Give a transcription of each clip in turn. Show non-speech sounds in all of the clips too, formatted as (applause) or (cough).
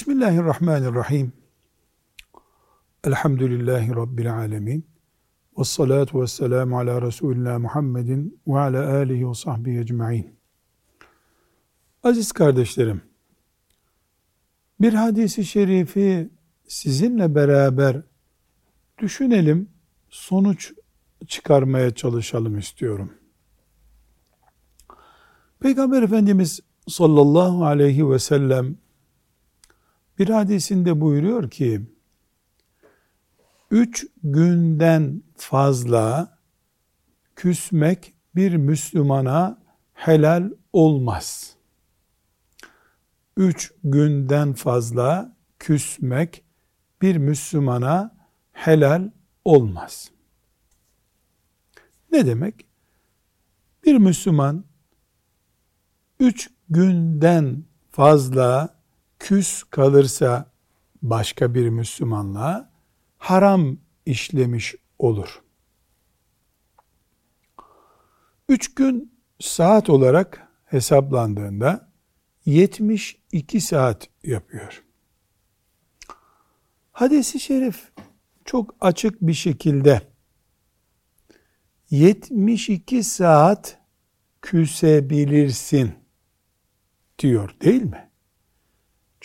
Bismillahirrahmanirrahim. Elhamdülillahi Rabbil alemin. Ve salatu ve selamu ala Resulina Muhammedin ve ala alihi ve sahbihi ecma'in. Aziz kardeşlerim, bir hadisi şerifi sizinle beraber düşünelim, sonuç çıkarmaya çalışalım istiyorum. Peygamber Efendimiz sallallahu aleyhi ve sellem bir hadisinde buyuruyor ki, üç günden fazla küsmek bir Müslümana helal olmaz. Üç günden fazla küsmek bir Müslümana helal olmaz. Ne demek? Bir Müslüman üç günden fazla küs kalırsa başka bir Müslümanla haram işlemiş olur. Üç gün saat olarak hesaplandığında 72 saat yapıyor. Hadis-i şerif çok açık bir şekilde 72 saat küsebilirsin diyor değil mi?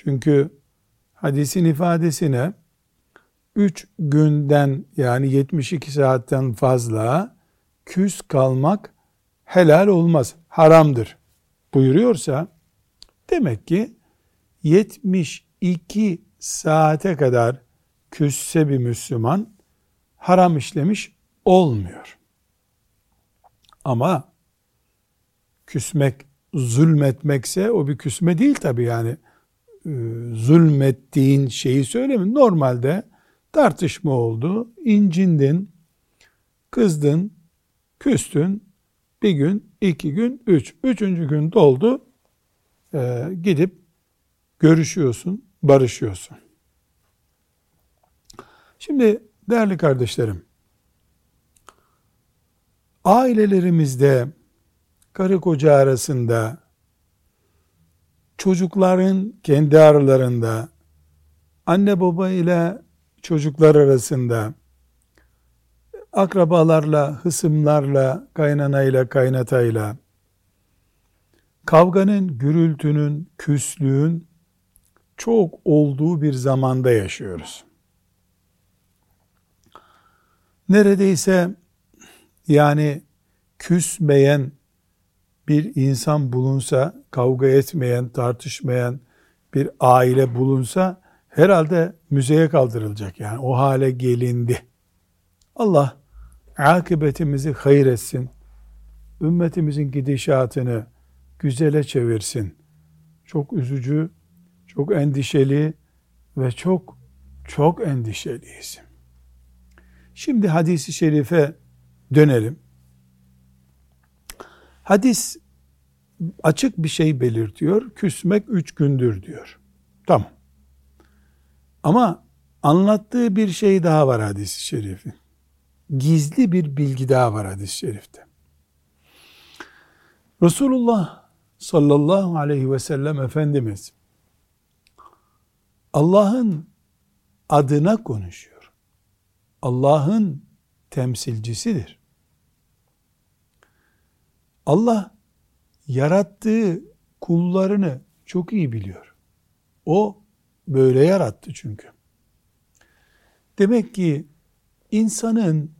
Çünkü hadisin ifadesine 3 günden yani 72 saatten fazla küs kalmak helal olmaz, haramdır buyuruyorsa demek ki 72 saate kadar küsse bir Müslüman haram işlemiş olmuyor. Ama küsmek zulmetmekse o bir küsme değil tabi yani zulmettiğin şeyi söyleme. Normalde tartışma oldu, incindin, kızdın, küstün, bir gün, iki gün, üç. Üçüncü gün doldu, e, gidip görüşüyorsun, barışıyorsun. Şimdi değerli kardeşlerim, ailelerimizde karı koca arasında çocukların kendi aralarında, anne baba ile çocuklar arasında, akrabalarla, hısımlarla, kaynanayla, kaynatayla, kavganın, gürültünün, küslüğün çok olduğu bir zamanda yaşıyoruz. Neredeyse yani küsmeyen bir insan bulunsa, kavga etmeyen, tartışmayan bir aile bulunsa herhalde müzeye kaldırılacak yani o hale gelindi. Allah akıbetimizi hayır etsin. Ümmetimizin gidişatını güzele çevirsin. Çok üzücü, çok endişeli ve çok çok endişeliyiz. Şimdi hadisi şerife dönelim. Hadis açık bir şey belirtiyor. Küsmek üç gündür diyor. Tamam. Ama anlattığı bir şey daha var hadis-i şerifin. Gizli bir bilgi daha var hadis-i şerifte. Resulullah sallallahu aleyhi ve sellem Efendimiz Allah'ın adına konuşuyor. Allah'ın temsilcisidir. Allah yarattığı kullarını çok iyi biliyor. O böyle yarattı çünkü. Demek ki insanın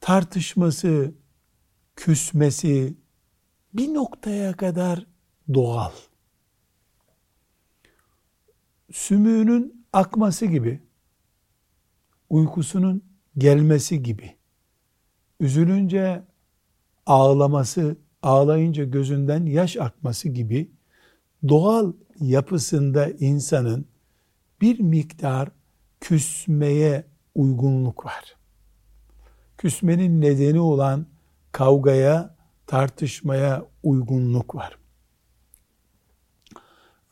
tartışması, küsmesi bir noktaya kadar doğal. Sümüğünün akması gibi, uykusunun gelmesi gibi, üzülünce ağlaması, ağlayınca gözünden yaş akması gibi doğal yapısında insanın bir miktar küsmeye uygunluk var. Küsmenin nedeni olan kavgaya, tartışmaya uygunluk var.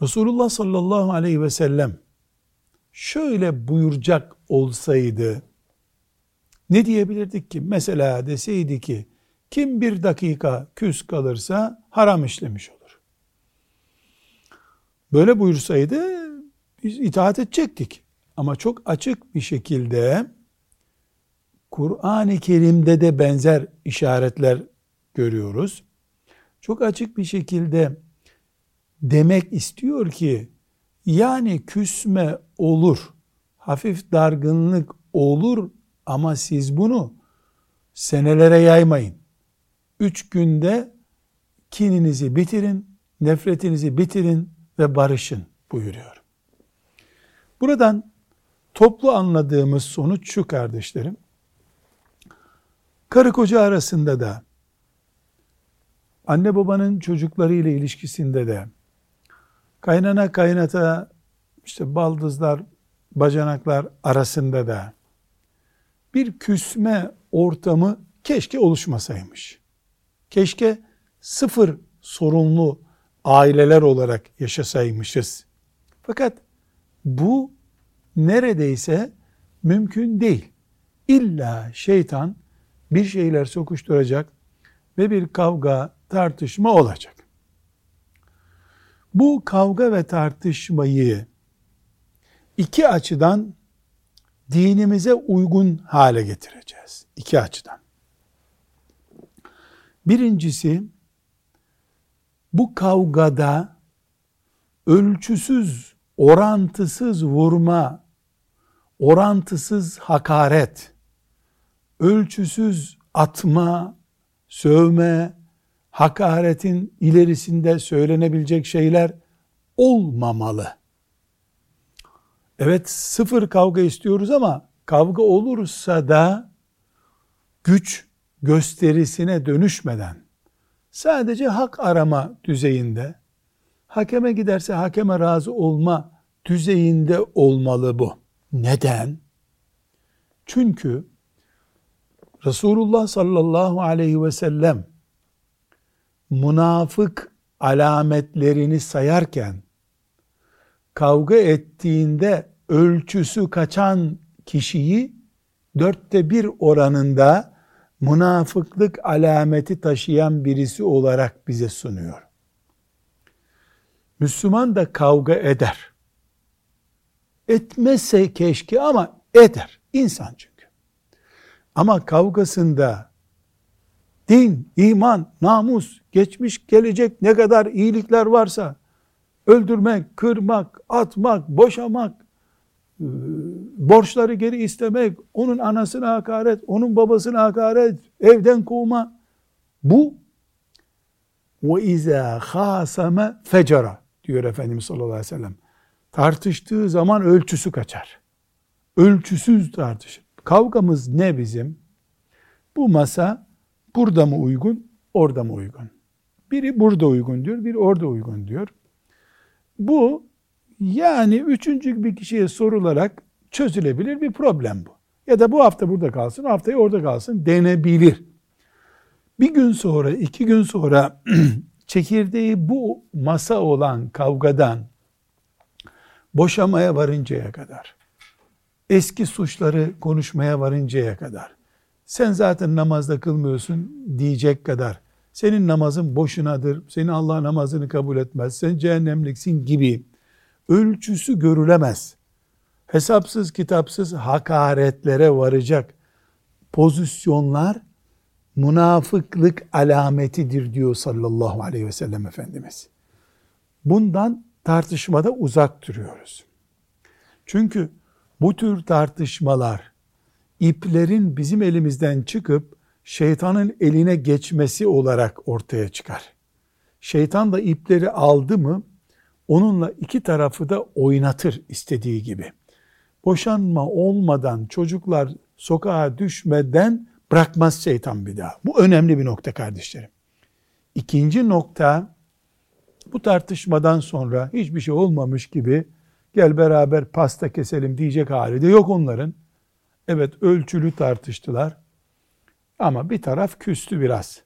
Resulullah sallallahu aleyhi ve sellem şöyle buyuracak olsaydı ne diyebilirdik ki? Mesela deseydi ki kim bir dakika küs kalırsa haram işlemiş olur. Böyle buyursaydı biz itaat edecektik. Ama çok açık bir şekilde Kur'an-ı Kerim'de de benzer işaretler görüyoruz. Çok açık bir şekilde demek istiyor ki yani küsme olur, hafif dargınlık olur ama siz bunu senelere yaymayın. Üç günde kininizi bitirin, nefretinizi bitirin ve barışın buyuruyor. Buradan toplu anladığımız sonuç şu kardeşlerim. Karı koca arasında da anne babanın çocukları ile ilişkisinde de kaynana kaynata işte baldızlar bacanaklar arasında da bir küsme ortamı keşke oluşmasaymış. Keşke sıfır sorunlu aileler olarak yaşasaymışız. Fakat bu neredeyse mümkün değil. İlla şeytan bir şeyler sokuşturacak ve bir kavga, tartışma olacak. Bu kavga ve tartışmayı iki açıdan dinimize uygun hale getireceğiz. İki açıdan. Birincisi bu kavgada ölçüsüz, orantısız vurma, orantısız hakaret, ölçüsüz atma, sövme, hakaretin ilerisinde söylenebilecek şeyler olmamalı. Evet sıfır kavga istiyoruz ama kavga olursa da güç gösterisine dönüşmeden sadece hak arama düzeyinde hakeme giderse hakeme razı olma düzeyinde olmalı bu. Neden? Çünkü Resulullah sallallahu aleyhi ve sellem münafık alametlerini sayarken kavga ettiğinde ölçüsü kaçan kişiyi dörtte bir oranında münafıklık alameti taşıyan birisi olarak bize sunuyor. Müslüman da kavga eder. Etmezse keşke ama eder. İnsan çünkü. Ama kavgasında din, iman, namus, geçmiş, gelecek ne kadar iyilikler varsa öldürmek, kırmak, atmak, boşamak, borçları geri istemek, onun anasına hakaret, onun babasına hakaret, evden kovma. Bu ve izâ khâsame fecera diyor Efendimiz sallallahu aleyhi ve sellem. Tartıştığı zaman ölçüsü kaçar. Ölçüsüz tartışır. Kavgamız ne bizim? Bu masa burada mı uygun, orada mı uygun? Biri burada uygun diyor, biri orada uygun diyor. Bu yani üçüncü bir kişiye sorularak çözülebilir bir problem bu. Ya da bu hafta burada kalsın, haftayı orada kalsın denebilir. Bir gün sonra, iki gün sonra (clears throat) çekirdeği bu masa olan kavgadan boşamaya varıncaya kadar, eski suçları konuşmaya varıncaya kadar, sen zaten namazda kılmıyorsun diyecek kadar, senin namazın boşunadır, senin Allah namazını kabul etmez, sen cehennemliksin gibi ölçüsü görülemez. Hesapsız kitapsız hakaretlere varacak pozisyonlar münafıklık alametidir diyor sallallahu aleyhi ve sellem Efendimiz. Bundan tartışmada uzak duruyoruz. Çünkü bu tür tartışmalar iplerin bizim elimizden çıkıp şeytanın eline geçmesi olarak ortaya çıkar. Şeytan da ipleri aldı mı onunla iki tarafı da oynatır istediği gibi. Boşanma olmadan çocuklar sokağa düşmeden bırakmaz şeytan bir daha. Bu önemli bir nokta kardeşlerim. İkinci nokta bu tartışmadan sonra hiçbir şey olmamış gibi gel beraber pasta keselim diyecek hali de yok onların. Evet ölçülü tartıştılar ama bir taraf küstü biraz.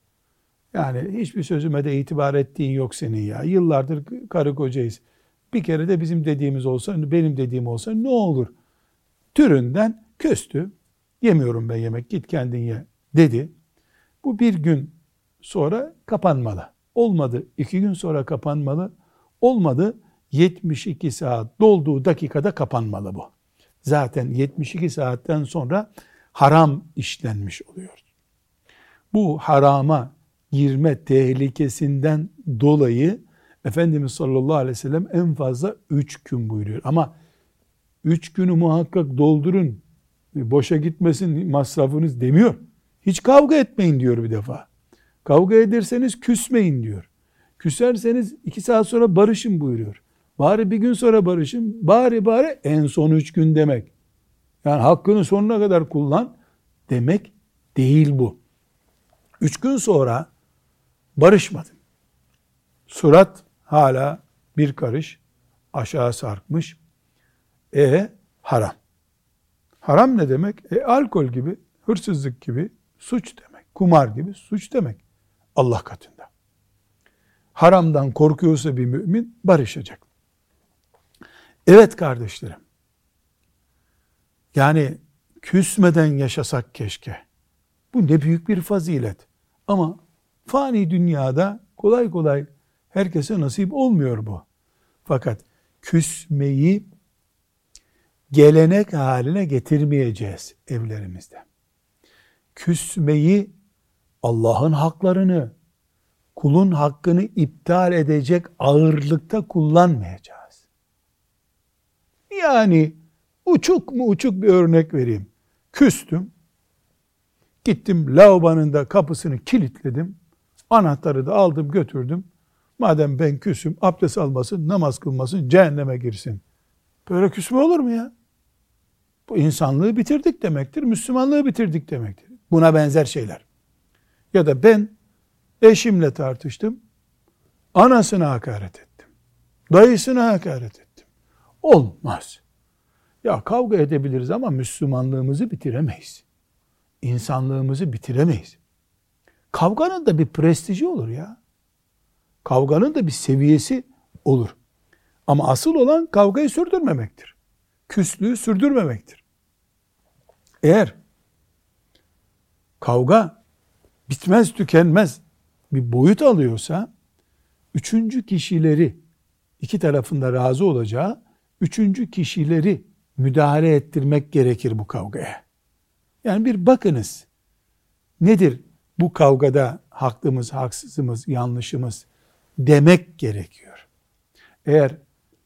Yani hiçbir sözüme de itibar ettiğin yok senin ya. Yıllardır karı kocayız. Bir kere de bizim dediğimiz olsa, benim dediğim olsa ne olur? Türünden küstü. Yemiyorum ben yemek git kendin ye dedi. Bu bir gün sonra kapanmalı. Olmadı iki gün sonra kapanmalı. Olmadı 72 saat dolduğu dakikada kapanmalı bu. Zaten 72 saatten sonra haram işlenmiş oluyor. Bu harama girme tehlikesinden dolayı Efendimiz sallallahu aleyhi ve sellem en fazla 3 gün buyuruyor. Ama 3 günü muhakkak doldurun, boşa gitmesin masrafınız demiyor. Hiç kavga etmeyin diyor bir defa. Kavga ederseniz küsmeyin diyor. Küserseniz iki saat sonra barışın buyuruyor. Bari bir gün sonra barışın. Bari bari en son üç gün demek. Yani hakkını sonuna kadar kullan demek değil bu. Üç gün sonra barışmadın. Surat hala bir karış aşağı sarkmış. E haram. Haram ne demek? E alkol gibi, hırsızlık gibi suç demek. Kumar gibi suç demek. Allah katında. Haramdan korkuyorsa bir mümin barışacak. Evet kardeşlerim. Yani küsmeden yaşasak keşke. Bu ne büyük bir fazilet. Ama fani dünyada kolay kolay herkese nasip olmuyor bu. Fakat küsmeyi gelenek haline getirmeyeceğiz evlerimizde. Küsmeyi Allah'ın haklarını, kulun hakkını iptal edecek ağırlıkta kullanmayacağız. Yani uçuk mu uçuk bir örnek vereyim. Küstüm. Gittim lavabanın da kapısını kilitledim. Anahtarı da aldım götürdüm. Madem ben küsüm abdest almasın, namaz kılmasın, cehenneme girsin. Böyle küsme olur mu ya? Bu insanlığı bitirdik demektir. Müslümanlığı bitirdik demektir. Buna benzer şeyler. Ya da ben eşimle tartıştım. Anasına hakaret ettim. Dayısına hakaret ettim. Olmaz. Ya kavga edebiliriz ama Müslümanlığımızı bitiremeyiz. İnsanlığımızı bitiremeyiz. Kavganın da bir prestiji olur ya. Kavganın da bir seviyesi olur. Ama asıl olan kavgayı sürdürmemektir. Küslüğü sürdürmemektir. Eğer kavga bitmez tükenmez bir boyut alıyorsa üçüncü kişileri iki tarafında razı olacağı üçüncü kişileri müdahale ettirmek gerekir bu kavgaya. Yani bir bakınız nedir bu kavgada haklımız, haksızımız, yanlışımız demek gerekiyor. Eğer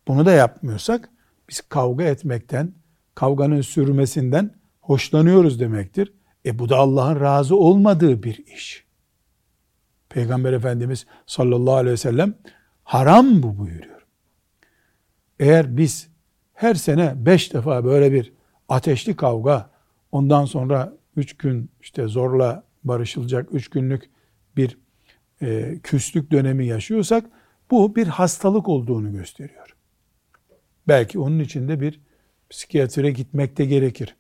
bunu da yapmıyorsak biz kavga etmekten, kavganın sürmesinden hoşlanıyoruz demektir. E bu da Allah'ın razı olmadığı bir iş. Peygamber Efendimiz sallallahu aleyhi ve sellem haram bu buyuruyor. Eğer biz her sene beş defa böyle bir ateşli kavga, ondan sonra üç gün işte zorla barışılacak üç günlük bir e, küslük dönemi yaşıyorsak bu bir hastalık olduğunu gösteriyor. Belki onun içinde bir psikiyatre gitmek de gerekir.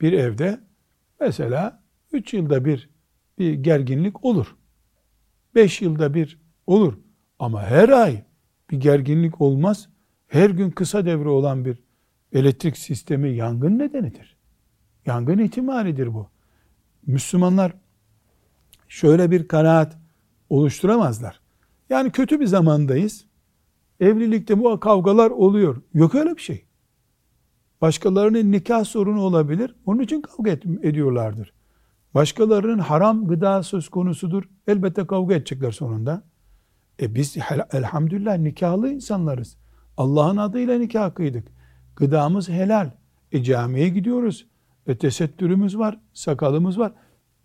Bir evde mesela üç yılda bir bir gerginlik olur. Beş yılda bir olur. Ama her ay bir gerginlik olmaz. Her gün kısa devre olan bir elektrik sistemi yangın nedenidir. Yangın ihtimalidir bu. Müslümanlar şöyle bir kanaat oluşturamazlar. Yani kötü bir zamandayız. Evlilikte bu kavgalar oluyor. Yok öyle bir şey. Başkalarının nikah sorunu olabilir. Onun için kavga ediyorlardır. Başkalarının haram gıda söz konusudur. Elbette kavga edecekler sonunda. E biz elhamdülillah nikahlı insanlarız. Allah'ın adıyla nikah kıydık. Gıdamız helal. E camiye gidiyoruz. E tesettürümüz var, sakalımız var.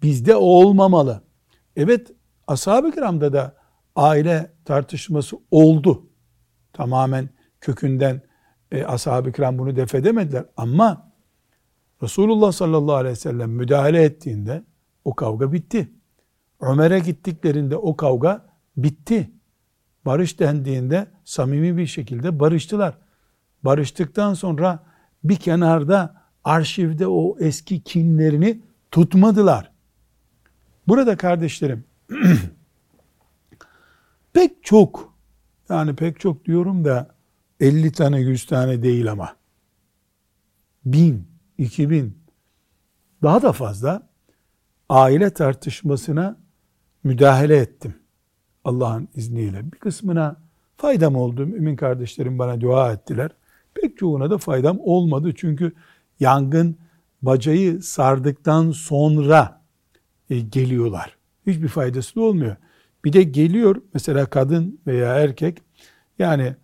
Bizde o olmamalı. Evet, ashab-ı kiramda da aile tartışması oldu. Tamamen kökünden e, ashab-ı kiram bunu def edemediler. Ama Resulullah sallallahu aleyhi ve sellem müdahale ettiğinde o kavga bitti. Ömer'e gittiklerinde o kavga bitti. Barış dendiğinde samimi bir şekilde barıştılar. Barıştıktan sonra bir kenarda arşivde o eski kinlerini tutmadılar. Burada kardeşlerim (clears throat) pek çok yani pek çok diyorum da 50 tane 100 tane değil ama bin, iki bin daha da fazla aile tartışmasına müdahale ettim. Allah'ın izniyle. Bir kısmına Faydam oldu. Mümin kardeşlerim bana dua ettiler. Pek çoğuna da faydam olmadı. Çünkü yangın bacayı sardıktan sonra e, geliyorlar. Hiçbir faydası da olmuyor. Bir de geliyor mesela kadın veya erkek yani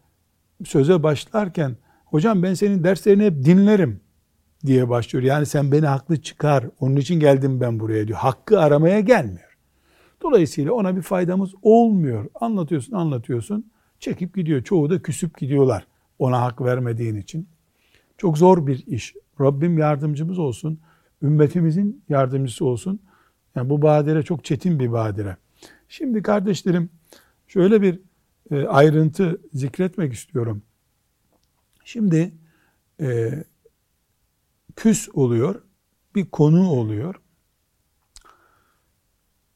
söze başlarken hocam ben senin derslerini hep dinlerim diye başlıyor. Yani sen beni haklı çıkar. Onun için geldim ben buraya diyor. Hakkı aramaya gelmiyor. Dolayısıyla ona bir faydamız olmuyor. Anlatıyorsun anlatıyorsun. Çekip gidiyor. Çoğu da küsüp gidiyorlar. Ona hak vermediğin için. Çok zor bir iş. Rabbim yardımcımız olsun. Ümmetimizin yardımcısı olsun. Yani bu badire çok çetin bir badire. Şimdi kardeşlerim şöyle bir e, ayrıntı zikretmek istiyorum. Şimdi e, küs oluyor, bir konu oluyor.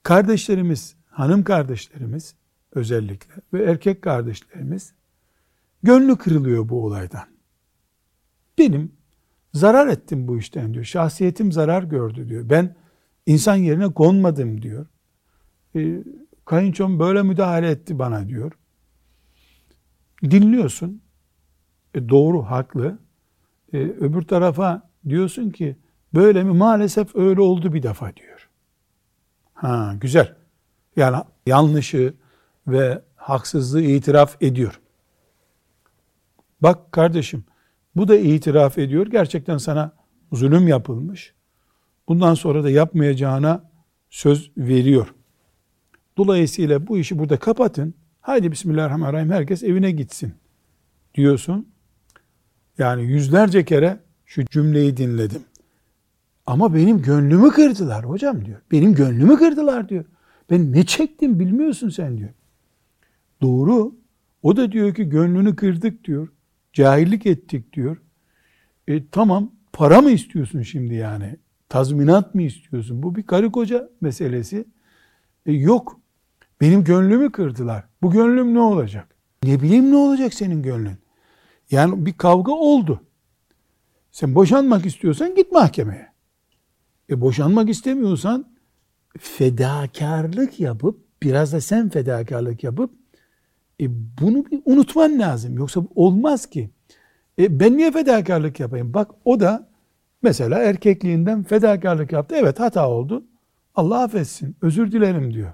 Kardeşlerimiz, hanım kardeşlerimiz özellikle ve erkek kardeşlerimiz gönlü kırılıyor bu olaydan. Benim zarar ettim bu işten diyor. Şahsiyetim zarar gördü diyor. Ben insan yerine konmadım diyor. E, kayınçom böyle müdahale etti bana diyor. Dinliyorsun. E, doğru, haklı. E, öbür tarafa diyorsun ki böyle mi? Maalesef öyle oldu bir defa diyor. Ha güzel. Yani yanlışı ve haksızlığı itiraf ediyor. Bak kardeşim bu da itiraf ediyor. Gerçekten sana zulüm yapılmış. Bundan sonra da yapmayacağına söz veriyor. Dolayısıyla bu işi burada kapatın. Haydi Bismillahirrahmanirrahim herkes evine gitsin diyorsun. Yani yüzlerce kere şu cümleyi dinledim. Ama benim gönlümü kırdılar hocam diyor. Benim gönlümü kırdılar diyor. Ben ne çektim bilmiyorsun sen diyor. Doğru. O da diyor ki gönlünü kırdık diyor. Cahillik ettik diyor. E tamam para mı istiyorsun şimdi yani? Tazminat mı istiyorsun? Bu bir karı koca meselesi. E yok. Benim gönlümü kırdılar. Bu gönlüm ne olacak? Ne bileyim ne olacak senin gönlün? Yani bir kavga oldu. Sen boşanmak istiyorsan git mahkemeye. E boşanmak istemiyorsan fedakarlık yapıp biraz da sen fedakarlık yapıp e bunu bir unutman lazım. Yoksa olmaz ki. E ben niye fedakarlık yapayım? Bak o da mesela erkekliğinden fedakarlık yaptı. Evet hata oldu. Allah affetsin. Özür dilerim diyor.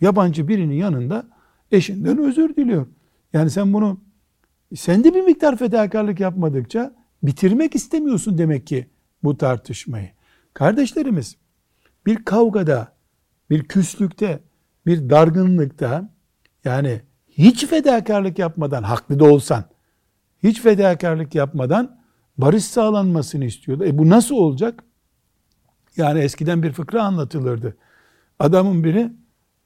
Yabancı birinin yanında eşinden özür diliyor. Yani sen bunu sen de bir miktar fedakarlık yapmadıkça bitirmek istemiyorsun demek ki bu tartışmayı. Kardeşlerimiz bir kavgada, bir küslükte, bir dargınlıkta yani hiç fedakarlık yapmadan, haklı da olsan, hiç fedakarlık yapmadan barış sağlanmasını istiyorlar. E bu nasıl olacak? Yani eskiden bir fıkra anlatılırdı. Adamın biri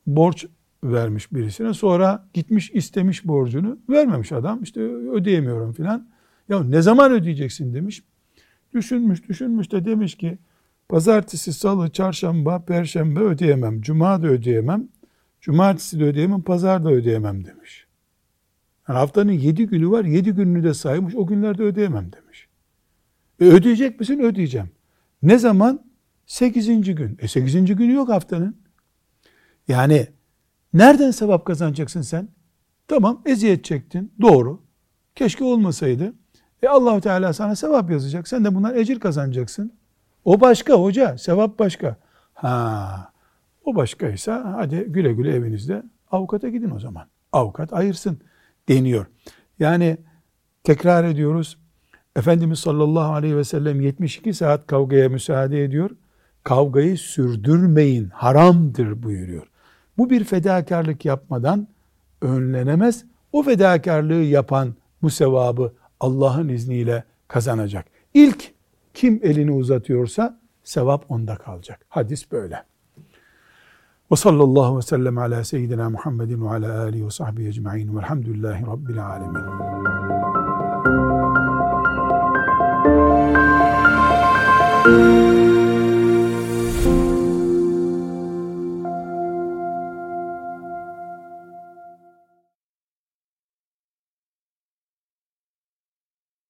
borç vermiş birisine. Sonra gitmiş istemiş borcunu. Vermemiş adam. İşte ödeyemiyorum filan. Ya ne zaman ödeyeceksin demiş. Düşünmüş düşünmüş de demiş ki pazartesi, salı, çarşamba, perşembe ödeyemem. Cuma da ödeyemem. Cumartesi de ödeyemem, pazar da ödeyemem demiş. Yani haftanın yedi günü var, yedi gününü de saymış, o günlerde ödeyemem demiş. E ödeyecek misin? Ödeyeceğim. Ne zaman? Sekizinci gün. E sekizinci günü yok haftanın. Yani nereden sevap kazanacaksın sen? Tamam eziyet çektin. Doğru. Keşke olmasaydı. E Allahu Teala sana sevap yazacak. Sen de bundan ecir kazanacaksın. O başka hoca. Sevap başka. Ha. O başkaysa hadi güle güle evinizde avukata gidin o zaman. Avukat ayırsın deniyor. Yani tekrar ediyoruz. Efendimiz sallallahu aleyhi ve sellem 72 saat kavgaya müsaade ediyor. Kavgayı sürdürmeyin, haramdır buyuruyor. Bu bir fedakarlık yapmadan önlenemez. O fedakarlığı yapan bu sevabı Allah'ın izniyle kazanacak. İlk kim elini uzatıyorsa sevap onda kalacak. Hadis böyle. Ve sallallahu ve sellem ala seyyidina Muhammedin ve ala alihi ve sahbihi ecma'in velhamdülillahi rabbil alemin.